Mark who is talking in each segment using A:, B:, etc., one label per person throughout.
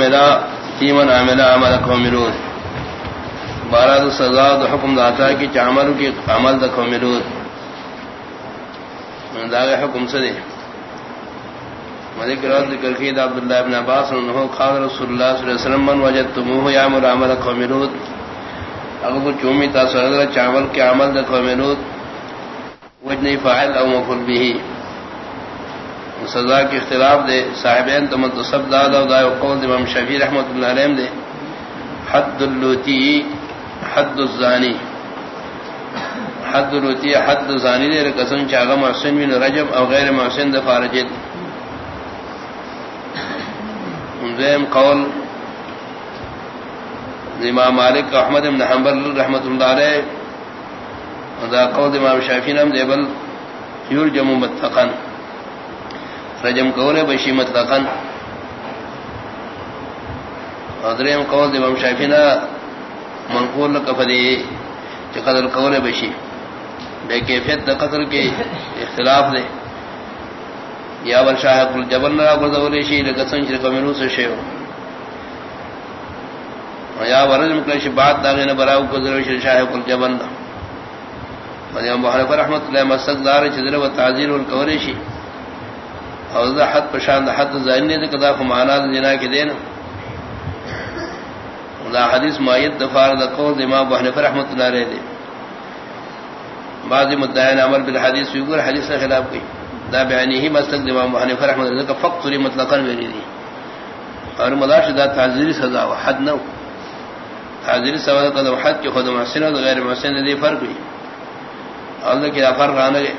A: عملا تیمن عملا عمل قوم لوط بارہ تو سزا تو حکم داتا کی چامل کی عمل د قوم لوط داغ حکم سے دے۔ ملک راز ذکر کی عبد اللہ ابن عباس انہو قال رسول اللہ صلی اللہ علیہ وسلم، من وجدتموه يعمل عمل قوم لوط اگر کو چومی تا سرد چاول کے عمل د قوم لوط وجنی فاعل او مفعول به سزا کے اختلاف دے، صاحبین تو منتصب داد او دای قول امام شفیع رحمۃ اللہ علیہ دے۔ حد اللوتی، حد الزانی۔ حد اللوتی، حد الزانی دے قسم چاغا محسن بن رجب او غیر محسن دے فارجت ذم قول امام مالک احمد بن حنبل رحمۃ اللہ علیہ۔ دا قول امام شافعی نام دے، بل یرجم متقن۔ رجم کولے بشی مطلقاً. ادریم قول امام شافینا منقول کفدی کہ قدر قول بشی. بے کیفیت دا قتل کے اختلاف دے. یا بل شاہ کل جبل نرا گردولی شی لکسن شرک منو سے شیو. یا ورجم کلش بات داغین براو گردولی شی شاہ کل جبل نرا امام محرف رحمت اللہ مسک دار چدر و تعزیر والکولی شی. اور دا حد پشان دا حد ظاہر نے کدا فمانا دینا کے دین دا حدیث معید دفار دا قول دا امام بحنف رحمت اللہ رہے دے بعضی مدعین عمل بالحدیث ویگور حدیث نے خلاف کی دا بیانی ہی مستق دا امام بحنف رحمت اللہ کا فقطری مطلقا ویلی دی. اور مداش دا تعزیری سزا و حد نو تعزیری سزا قدم حد کی خود محسن و غیر محسن دی، فرق ہوئی اور دا کیا فرق آنے گئے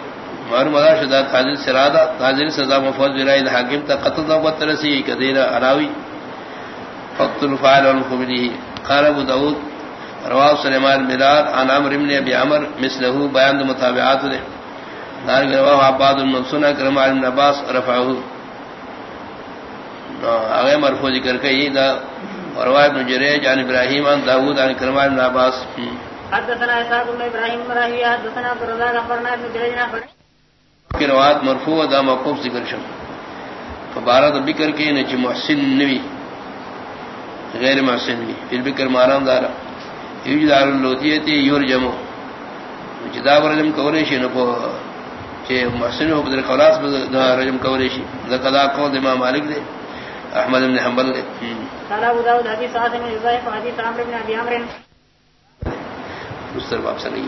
A: اور مدا شدہ تاجر سرادہ تاجر سزا مفوض ورائد حاکم تا قتل ضبط رسی کدیر عراوی فقت الفائل والمخبری قال ابو داود رواب سلیمان ملال عن عمر ابن ابی عمر مثلہو بیان دا مطابعات دار گرواہ عباد بن المنصنہ کرم علم نباس رفعہو اغیر مرفو ذکر کئی دا رواب ابن جریج عن ابراہیم عن داود، عن کرم علم نباس
B: حدثنا اسحاق بن ابراہیم مراہی حدثنا عبد الرزاق اخبرنا ابن جریج
A: کی روایت مرفوع دا موقوف ذکر شم فبارہ بکر کے نچ محسن نوی غیر محسن نوی۔ پھر بکر مارام دارا۔ یوج دار اللوتیتی یور جمو جدا برجم کوریشی نپو چے محسن ہو بدر خلاص رجم کوریشی دا قضا قول امام مالک دے احمد بن حنبل دے۔
B: قال ابو داود حدیث عاصم بن ابراہیم حدیث عمرو بن ابي عمرو۔
A: مستر باپ سے نہیں۔